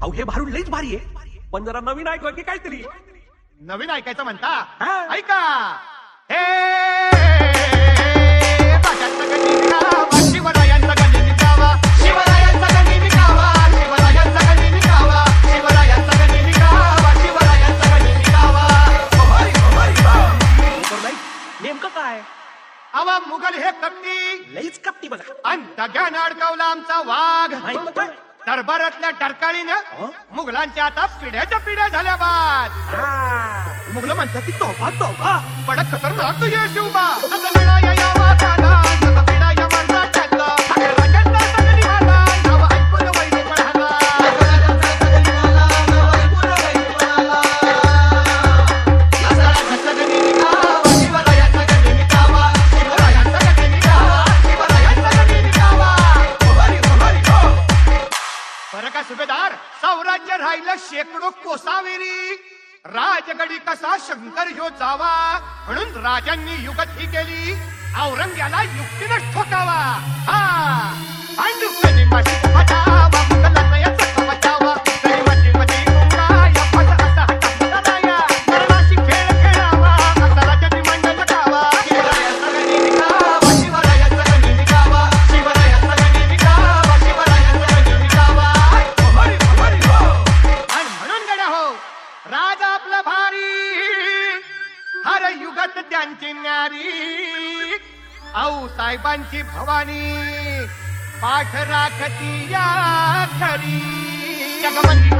अहो हे भारून लईच भारी आहे. पण जरा नवीन ऐकवा की काहीतरी. नवीन ऐकायचं म्हणता? ऐका. हे काय? आवा मुघल हे कपटी लईच कपटी बघा. आणि दग्यानं अडकवला आमचा वाघ. काय? दरबारातल्या टरकाळीनं हं? मुघलांच्या आता पिढ्याच्या पिढ्या झाल्या बाद. हा, मुलं म्हणतात की तोफा तोफा. पडक खतरनाक तुझे शिवबा बरं का सुभेदार? सौराज्य राहिलं शेकडो कोसावेरी. राजगडी कसा शंकर ह्यो जावा म्हणून राजांनी युगत ही केली. औरंग्याला युक्तीनं ठोकावा हा! राज आपला भारी हर युगात त्यांची न्यारी. आऊ साहेबांची भवानी पाठ राखती या खरी जगमंदी